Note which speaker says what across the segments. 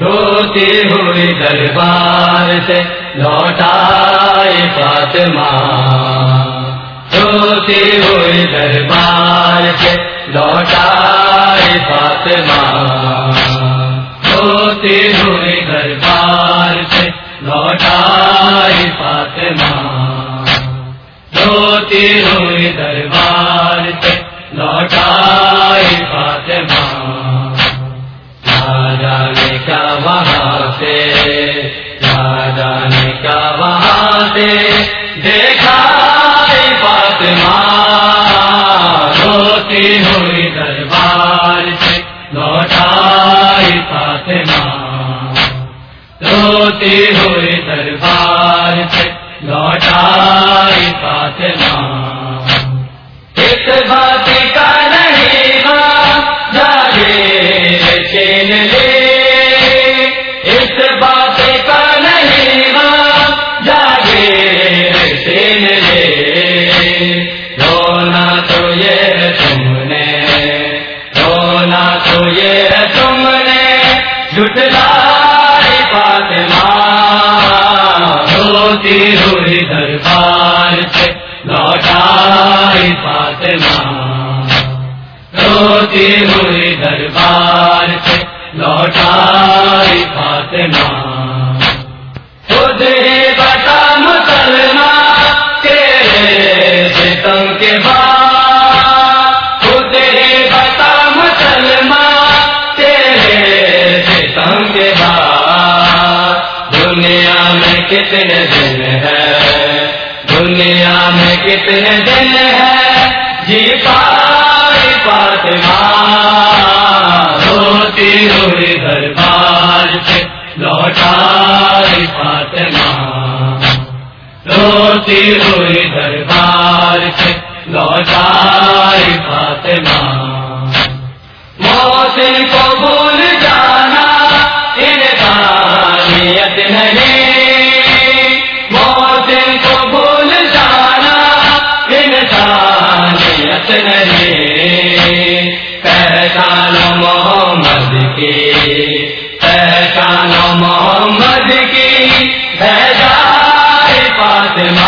Speaker 1: روتی ہوئی دربار سے لوٹائے فاطمہ۔ روتی ہوئی دربار سے لوٹائے فاطمہ۔ روتی ہوئی دربار سے لوٹائے فاطمہ۔ روتی ہوئی دربار ہوئے ہوئی دربار سے لوٹائی فاطمہ۔ روتے ہوئے دربار سے لوٹائی فاطمہ۔ جٹلائی فاطمہ روتی ہوئی دربار سے لوٹائے فاطمہ۔ روتی ہوئی دربار سے لوٹائی فاطمہ۔ دنیا میں کتنے دن ہے جی پائی فاطمہ، روتی ہوئی دربار سے لوٹائی فاطمہ۔ روتی ہوئی دربار سے لوٹائی فاطمہ۔ پہچان محمد کی بھیجائے فاطمہ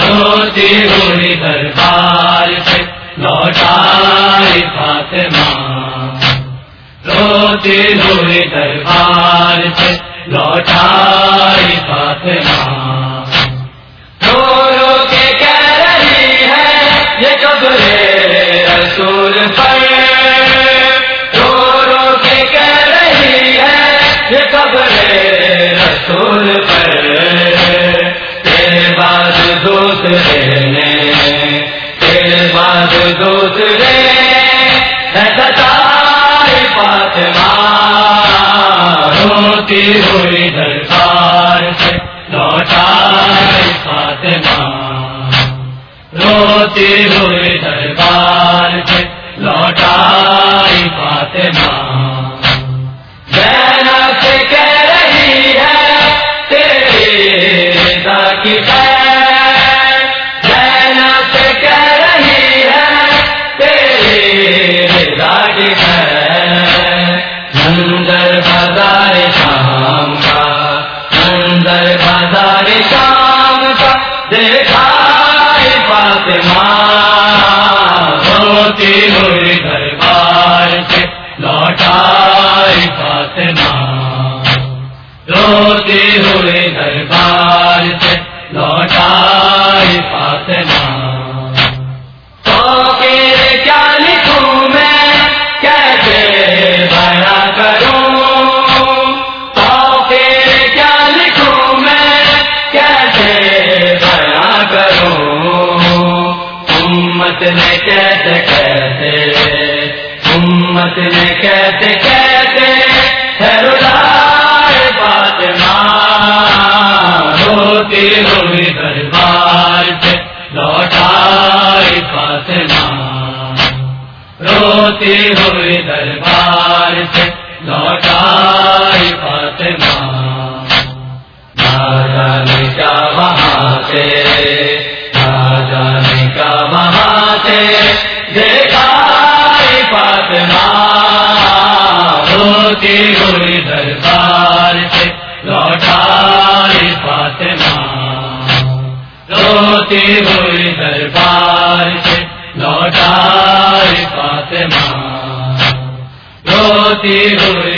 Speaker 1: روتی ہوئی دربار سے لوٹائے فاطمہ روتی ہوئی دربار سے لوٹائے فاطمہ کہہ رہی ہے یہ قبر رسول پر دوسرے نے تیرے بعد دوسرے ستائے فاطمہ روتی ہوئی دربار سے لوٹائے فاطمہ روتی ہوئی دربار سے لوٹائی فاطمہ دیکھا فاطمہ روتی امت نے کیسے کیسے، امت نے کیسے کیسے رلائے فاطمہ روتی ہوئی دربار سے لوٹائے فاطمہ۔ روتی ہوئی دربار سے لوٹائے فاطمہ۔ دیکھا ہوئے دربار سے لوٹائے فاطمہ۔ روتے ہوئے دربار سے لوٹائے فاطمہ۔ روتے ہوئے